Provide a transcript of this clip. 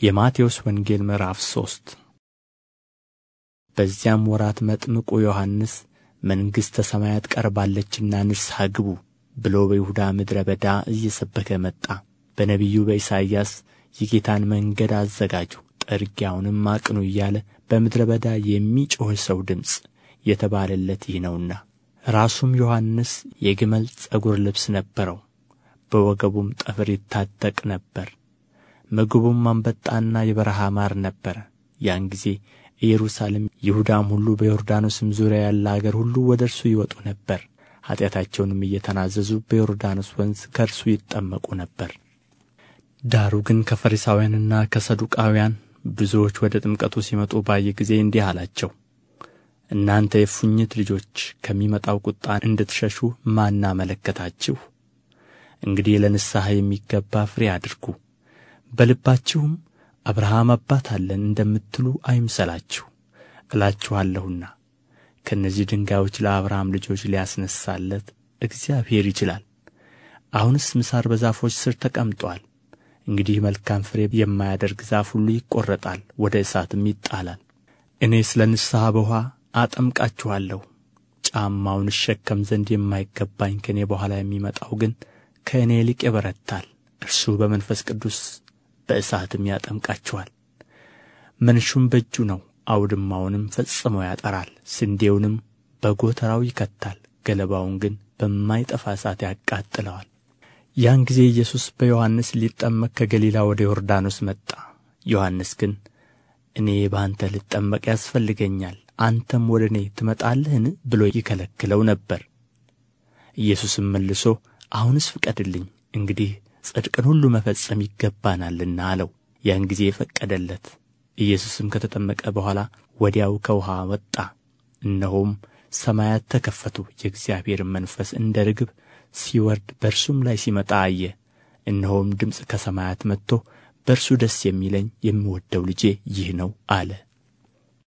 የማቴዎስ ወንጌል ምዕራፍ ሶስት በዚያም ወራት መጥምቁ ዮሐንስ መንግሥተ ሰማያት ቀርባለችና ንስሐ ግቡ ብሎ በይሁዳ ምድረ በዳ እየሰበከ መጣ። በነቢዩ በኢሳይያስ የጌታን መንገድ አዘጋጁ፣ ጥርጊያውንም አቅኑ እያለ በምድረ በዳ የሚጮኽ ሰው ድምፅ የተባለለት ይህ ነውና። ራሱም ዮሐንስ የግመል ጠጉር ልብስ ነበረው፣ በወገቡም ጠፍር ይታጠቅ ነበር። ምግቡም አንበጣና የበረሃ ማር ነበረ። ያን ጊዜ ኢየሩሳሌም፣ ይሁዳም ሁሉ በዮርዳኖስም ዙሪያ ያለ አገር ሁሉ ወደ እርሱ ይወጡ ነበር። ኃጢአታቸውንም እየተናዘዙ በዮርዳኖስ ወንዝ ከእርሱ ይጠመቁ ነበር። ዳሩ ግን ከፈሪሳውያንና ከሰዱቃውያን ብዙዎች ወደ ጥምቀቱ ሲመጡ ባየ ጊዜ እንዲህ አላቸው፣ እናንተ የእፉኝት ልጆች ከሚመጣው ቁጣ እንድትሸሹ ማን አመለከታችሁ? እንግዲህ ለንስሐ የሚገባ ፍሬ አድርጉ። በልባችሁም አብርሃም አባት አለን እንደምትሉ አይምሰላችሁ። እላችኋለሁና ከእነዚህ ድንጋዮች ለአብርሃም ልጆች ሊያስነሣለት እግዚአብሔር ይችላል። አሁንስ ምሳር በዛፎች ስር ተቀምጦአል። እንግዲህ መልካም ፍሬ የማያደርግ ዛፍ ሁሉ ይቈረጣል፣ ወደ እሳትም ይጣላል። እኔ ስለ ንስሐ በውኃ አጠምቃችኋለሁ። ጫማውን እሸከም ዘንድ የማይገባኝ ከእኔ በኋላ የሚመጣው ግን ከእኔ ይልቅ ይበረታል። እርሱ በመንፈስ ቅዱስ በእሳትም ያጠምቃችኋል። መንሹም በእጁ ነው፣ አውድማውንም ፈጽሞ ያጠራል፣ ስንዴውንም በጎተራው ይከታል፣ ገለባውን ግን በማይጠፋ እሳት ያቃጥለዋል። ያን ጊዜ ኢየሱስ በዮሐንስ ሊጠመቅ ከገሊላ ወደ ዮርዳኖስ መጣ። ዮሐንስ ግን እኔ በአንተ ልጠመቅ ያስፈልገኛል፣ አንተም ወደ እኔ ትመጣለህን ብሎ ይከለክለው ነበር። ኢየሱስም መልሶ አሁንስ ፍቀድልኝ፣ እንግዲህ ጽድቅን ሁሉ መፈጸም ይገባናልና አለው። ያን ጊዜ ፈቀደለት። ኢየሱስም ከተጠመቀ በኋላ ወዲያው ከውኃ ወጣ። እነሆም ሰማያት ተከፈቱ፣ የእግዚአብሔርም መንፈስ እንደ ርግብ ሲወርድ በእርሱም ላይ ሲመጣ አየ። እነሆም ድምፅ ከሰማያት መጥቶ በእርሱ ደስ የሚለኝ የምወደው ልጄ ይህ ነው አለ።